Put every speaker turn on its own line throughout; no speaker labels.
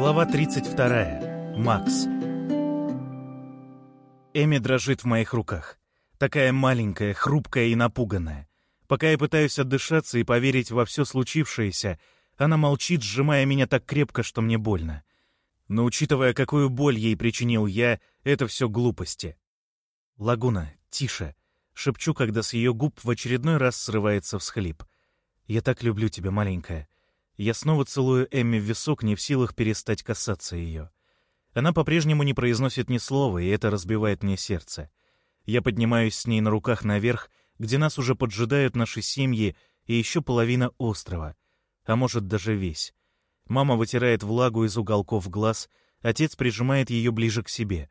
Глава 32. Макс. Эми дрожит в моих руках. Такая маленькая, хрупкая и напуганная. Пока я пытаюсь отдышаться и поверить во все случившееся, она молчит, сжимая меня так крепко, что мне больно. Но учитывая, какую боль ей причинил я, это все глупости. «Лагуна, тише!» — шепчу, когда с ее губ в очередной раз срывается всхлип. «Я так люблю тебя, маленькая». Я снова целую Эмми в висок, не в силах перестать касаться ее. Она по-прежнему не произносит ни слова, и это разбивает мне сердце. Я поднимаюсь с ней на руках наверх, где нас уже поджидают наши семьи и еще половина острова, а может даже весь. Мама вытирает влагу из уголков глаз, отец прижимает ее ближе к себе.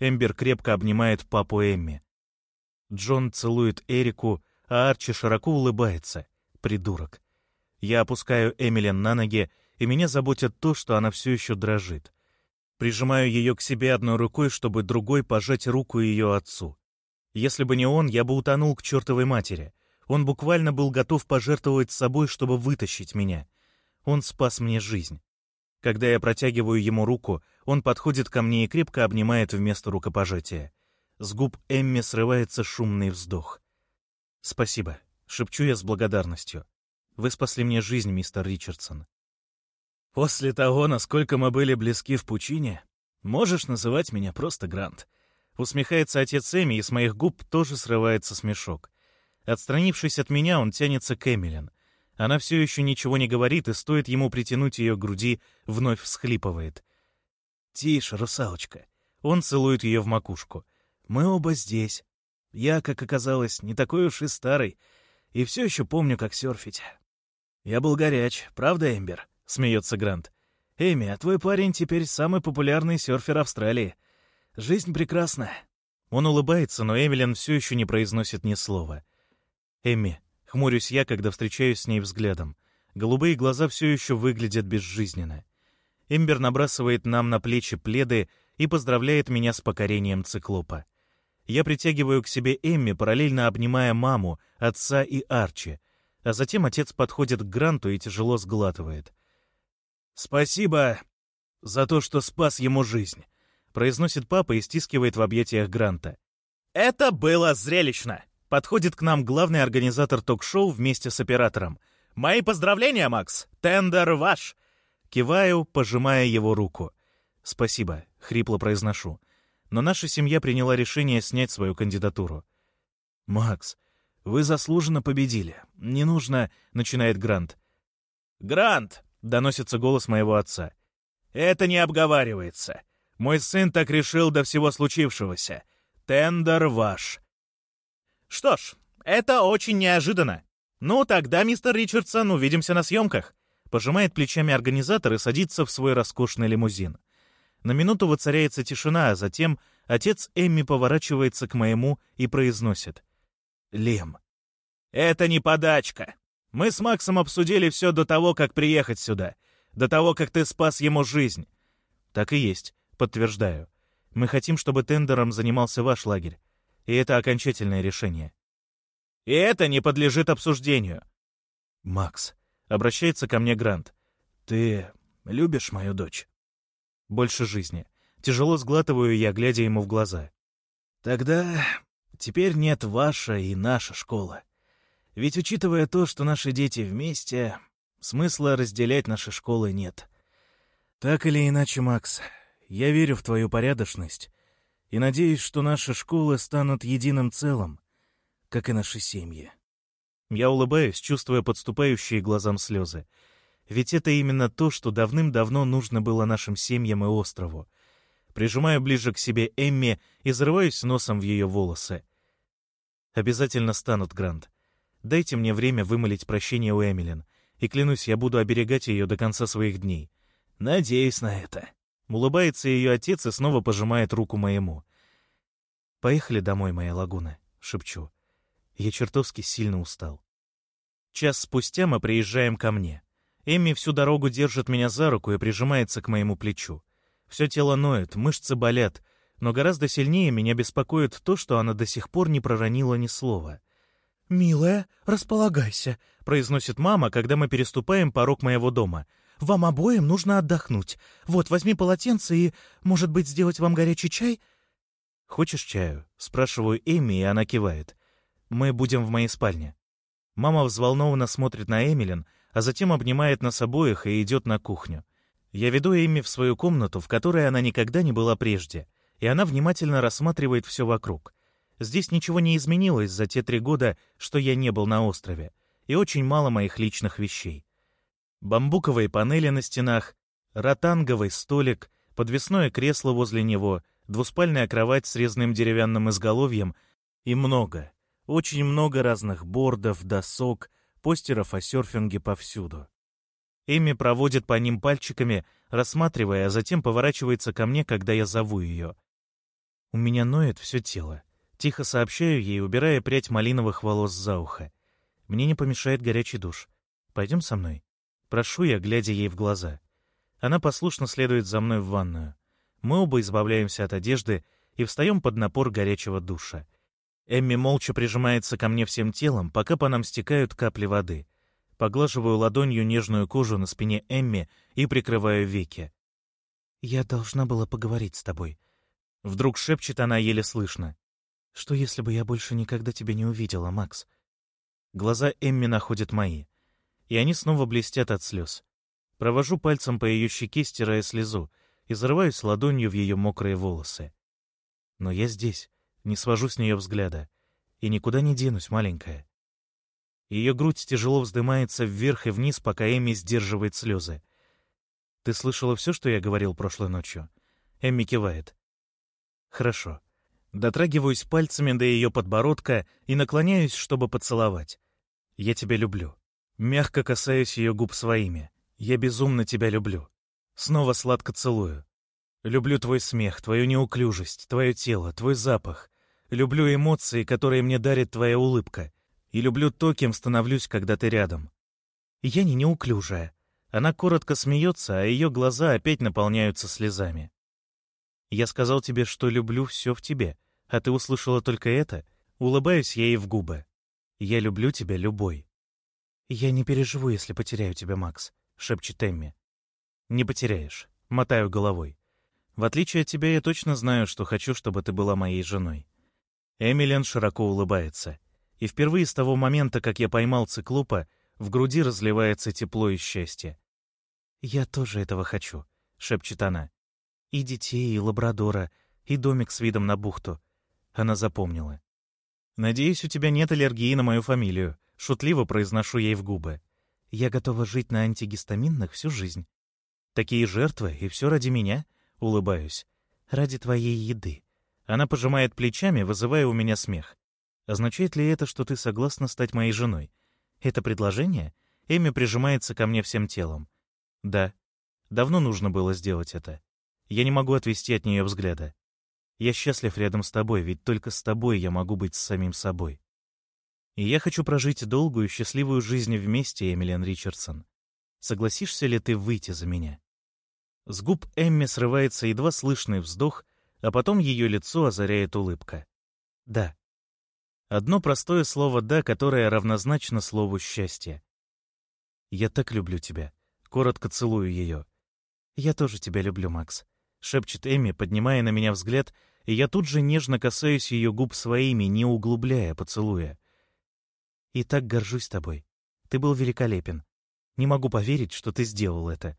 Эмбер крепко обнимает папу Эмми. Джон целует Эрику, а Арчи широко улыбается. Придурок. Я опускаю Эмилен на ноги, и меня заботит то, что она все еще дрожит. Прижимаю ее к себе одной рукой, чтобы другой пожать руку ее отцу. Если бы не он, я бы утонул к чертовой матери. Он буквально был готов пожертвовать собой, чтобы вытащить меня. Он спас мне жизнь. Когда я протягиваю ему руку, он подходит ко мне и крепко обнимает вместо рукопожатия. С губ Эмми срывается шумный вздох. «Спасибо», — шепчу я с благодарностью. «Вы спасли мне жизнь, мистер Ричардсон».
«После того, насколько мы были близки в пучине, можешь называть меня просто Грант».
Усмехается отец Эми, и с моих губ тоже срывается смешок. Отстранившись от меня, он тянется к Эмилин — она все еще ничего не говорит, и стоит ему притянуть ее к груди, вновь всхлипывает.
«Тише, русалочка».
Он целует ее в макушку.
«Мы оба здесь. Я, как оказалось, не такой уж и старый, и все еще помню, как серфить». «Я был горяч, правда, Эмбер?» — смеется Грант. «Эми, а твой парень теперь самый популярный серфер Австралии. Жизнь прекрасна».
Он улыбается, но Эмилин все еще не произносит ни слова. «Эми, Хмурюсь я, когда встречаюсь с ней взглядом. Голубые глаза все еще выглядят безжизненно. Эмбер набрасывает нам на плечи пледы и поздравляет меня с покорением циклопа. Я притягиваю к себе Эмми, параллельно обнимая маму, отца и Арчи, а затем отец подходит к Гранту и тяжело сглатывает.
«Спасибо за то, что спас ему жизнь», — произносит папа и стискивает в объятиях Гранта.
«Это было зрелищно!» Подходит к нам главный организатор ток-шоу вместе с оператором. «Мои поздравления, Макс! Тендер ваш!» Киваю, пожимая его руку. «Спасибо», — хрипло произношу. Но наша семья приняла решение снять свою кандидатуру.
«Макс, вы заслуженно победили. Не нужно...» — начинает Грант.
«Грант!» — доносится голос моего отца. «Это не обговаривается. Мой сын так решил до всего случившегося. Тендер ваш. Что ж, это очень неожиданно. Ну, тогда, мистер Ричардсон, увидимся на съемках. Пожимает плечами организатор и садится в свой роскошный лимузин. На минуту воцаряется тишина, а затем отец Эмми поворачивается к моему и произносит. «Лем, это не подачка. Мы с Максом обсудили все до того, как приехать сюда, до того, как ты спас ему жизнь». «Так и есть», — подтверждаю. «Мы хотим, чтобы тендером занимался ваш лагерь и это окончательное решение. И это не подлежит обсуждению.
«Макс», — обращается ко мне Грант, — «ты любишь мою дочь?»
«Больше жизни». Тяжело сглатываю я, глядя ему в глаза.
«Тогда теперь нет ваша и наша школа. Ведь, учитывая то, что наши дети вместе, смысла разделять наши школы нет. Так или иначе, Макс, я верю в твою порядочность и надеюсь, что наши школы станут единым целым, как и наши семьи.
Я улыбаюсь, чувствуя подступающие глазам слезы. Ведь это именно то, что давным-давно нужно было нашим семьям и острову. Прижимаю ближе к себе Эмми и зарываюсь носом в ее волосы. Обязательно станут, Грант. Дайте мне время вымолить прощение у Эмилин, и клянусь, я буду оберегать ее до конца своих дней.
Надеюсь на это.
Улыбается ее отец и снова пожимает руку моему. «Поехали домой, моя лагуна», — шепчу. Я чертовски сильно устал. Час спустя мы приезжаем ко мне. Эмми всю дорогу держит меня за руку и прижимается к моему плечу. Все тело ноет, мышцы болят, но гораздо сильнее меня беспокоит то, что она до сих пор не проронила ни слова.
«Милая, располагайся», —
произносит мама, когда мы переступаем порог моего дома. Вам обоим нужно отдохнуть. Вот, возьми полотенце и, может быть, сделать вам горячий чай?»
«Хочешь чаю?» — спрашиваю Эми, и она кивает. «Мы будем в моей спальне». Мама взволнованно смотрит на Эмилин, а затем обнимает нас обоих и идет на кухню. Я веду Эми в свою комнату, в которой она никогда не была прежде, и она внимательно рассматривает все вокруг. Здесь ничего не изменилось за те три года, что я не был на острове, и очень мало моих личных вещей. Бамбуковые панели на стенах, ротанговый столик, подвесное кресло возле него, двуспальная кровать с резным деревянным изголовьем и много, очень много разных бордов, досок, постеров о серфинге повсюду. Эми проводит по ним пальчиками, рассматривая, а затем поворачивается ко мне, когда я зову ее. У меня ноет все тело. Тихо сообщаю ей, убирая прядь малиновых волос за ухо. Мне не помешает горячий душ. Пойдем со мной. Прошу я, глядя ей в глаза. Она послушно следует за мной в ванную. Мы оба избавляемся от одежды и встаем под напор горячего душа. Эмми молча прижимается ко мне всем телом, пока по нам стекают капли воды. Поглаживаю ладонью нежную кожу на спине Эмми и прикрываю веки. «Я должна была поговорить с тобой». Вдруг шепчет она еле слышно. «Что, если бы я больше никогда тебя не увидела, Макс?» Глаза Эмми находят мои и они снова блестят от слез. Провожу пальцем по ее щеке, стирая слезу, и зарываюсь ладонью в ее мокрые волосы. Но я здесь, не свожу с нее взгляда, и никуда не денусь, маленькая. Ее грудь тяжело вздымается вверх и вниз, пока Эми сдерживает слезы. «Ты слышала все, что я говорил прошлой ночью?» Эмми кивает. «Хорошо». Дотрагиваюсь пальцами до ее подбородка и наклоняюсь, чтобы поцеловать. «Я тебя люблю». Мягко касаюсь ее губ своими. Я безумно тебя люблю. Снова сладко целую. Люблю твой смех, твою неуклюжесть, твое тело, твой запах. Люблю эмоции, которые мне дарит твоя улыбка. И люблю то, кем становлюсь, когда ты рядом. Я не неуклюжая. Она коротко смеется, а ее глаза опять наполняются слезами. Я сказал тебе, что люблю все в тебе, а ты услышала только это? Улыбаюсь я ей в губы. Я люблю тебя любой. «Я не переживу, если потеряю тебя, Макс», — шепчет Эмми. «Не потеряешь», — мотаю головой. «В отличие от тебя, я точно знаю, что хочу, чтобы ты была моей женой». Эмилен широко улыбается. И впервые с того момента, как я поймал циклопа, в груди разливается тепло и счастье. «Я тоже этого хочу», — шепчет она. «И детей, и лабрадора, и домик с видом на бухту». Она запомнила. «Надеюсь, у тебя нет аллергии на мою фамилию», Шутливо произношу ей в губы. Я готова жить на антигистаминных всю жизнь. Такие жертвы, и все ради меня? Улыбаюсь. Ради твоей еды. Она пожимает плечами, вызывая у меня смех. Означает ли это, что ты согласна стать моей женой? Это предложение? Эми прижимается ко мне всем телом. Да. Давно нужно было сделать это. Я не могу отвести от нее взгляда. Я счастлив рядом с тобой, ведь только с тобой я могу быть самим собой. И я хочу прожить долгую, счастливую жизнь вместе, Эмилиан Ричардсон. Согласишься ли ты выйти за меня?» С губ Эмми срывается едва слышный вздох, а потом ее лицо озаряет улыбка. «Да». Одно простое слово «да», которое равнозначно слову «счастье». «Я так люблю тебя». Коротко целую ее. «Я тоже тебя люблю, Макс», — шепчет Эмми, поднимая на меня взгляд, и я тут же нежно касаюсь ее губ своими, не углубляя поцелуя. И так горжусь тобой. Ты был великолепен. Не могу поверить, что ты сделал это.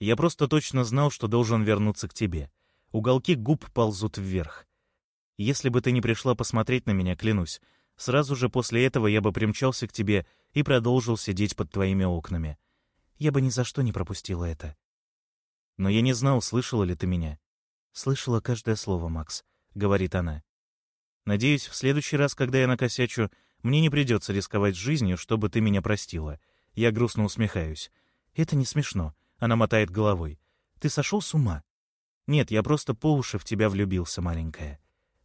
Я просто точно знал, что должен вернуться к тебе. Уголки губ ползут вверх. Если бы ты не пришла посмотреть на меня, клянусь, сразу же после этого я бы примчался к тебе и продолжил сидеть под твоими окнами. Я бы ни за что не пропустила это. Но я не знал, слышала ли ты меня. Слышала каждое слово, Макс, — говорит она. Надеюсь, в следующий раз, когда я накосячу, мне не придется рисковать жизнью, чтобы ты меня простила. Я грустно усмехаюсь. Это не смешно. Она мотает головой. Ты сошел с ума? Нет, я просто по уши в тебя влюбился, маленькая.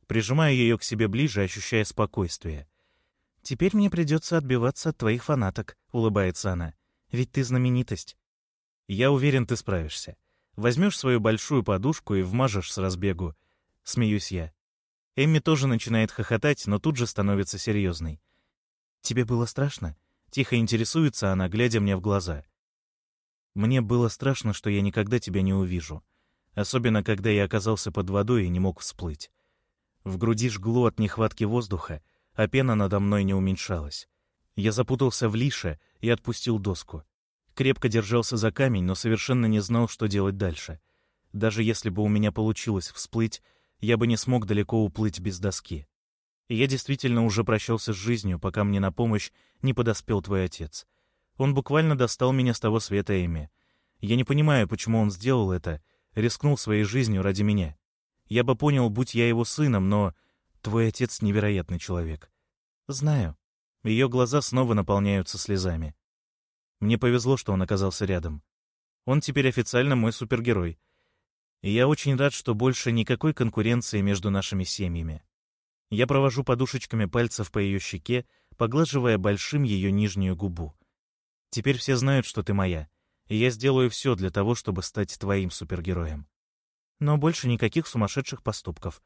Прижимаю ее к себе ближе, ощущая спокойствие. «Теперь мне придется отбиваться от твоих фанаток», — улыбается она. «Ведь ты знаменитость». «Я уверен, ты справишься. Возьмешь свою большую подушку и вмажешь с разбегу». Смеюсь я. Эмми тоже начинает хохотать, но тут же становится серьезной. «Тебе было страшно?» — тихо интересуется она, глядя мне в глаза.
Мне было страшно, что я никогда тебя не увижу, особенно когда я оказался под водой и не мог всплыть. В груди жгло от нехватки воздуха, а пена надо мной не уменьшалась. Я запутался в лише и отпустил доску. Крепко держался за камень, но совершенно не знал, что делать дальше. Даже если бы у меня получилось всплыть, я бы не смог далеко уплыть без доски. Я действительно уже прощался с жизнью, пока мне на помощь не подоспел твой отец. Он буквально достал меня с того света, Эми. Я не понимаю, почему он сделал это, рискнул своей жизнью ради меня. Я бы понял, будь я его сыном, но твой отец невероятный человек. Знаю. Ее глаза снова наполняются слезами. Мне повезло, что он оказался рядом. Он теперь официально мой супергерой. И я очень рад, что больше никакой конкуренции между нашими семьями. Я провожу подушечками пальцев по ее щеке, поглаживая большим ее нижнюю губу. Теперь все знают, что ты моя, и я сделаю все для того, чтобы стать твоим супергероем. Но больше никаких сумасшедших поступков.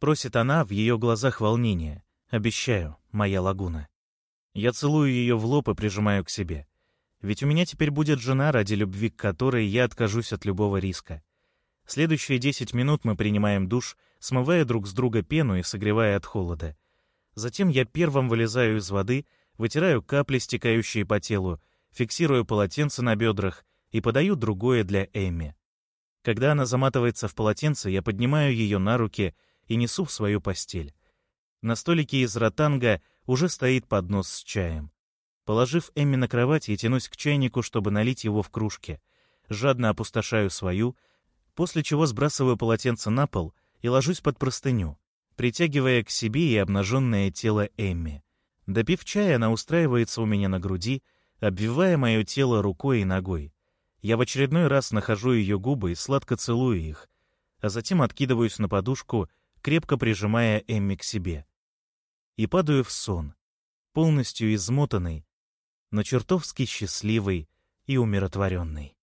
Просит она, в ее глазах волнение. Обещаю, моя лагуна. Я целую ее в лоб и прижимаю к себе. Ведь у меня теперь будет жена, ради любви к которой я откажусь от любого риска. Следующие десять минут мы принимаем душ, смывая друг с друга пену и согревая от холода. Затем я первым вылезаю из воды, вытираю капли, стекающие по телу, фиксирую полотенце на бедрах и подаю другое для Эми. Когда она заматывается в полотенце, я поднимаю ее на руки и несу в свою постель. На столике из ротанга уже стоит поднос с чаем. Положив Эмми на кровать, я тянусь к чайнику, чтобы налить его в кружке. Жадно опустошаю свою, после чего сбрасываю полотенце на пол и ложусь под простыню, притягивая к себе и обнаженное тело Эмми. Допив чая, она устраивается у меня на груди, обвивая мое тело рукой и ногой. Я в очередной раз нахожу ее губы и сладко целую их, а затем откидываюсь на подушку, крепко прижимая Эмми к себе. И падаю в сон, полностью измотанный, но чертовски счастливый и умиротворенный.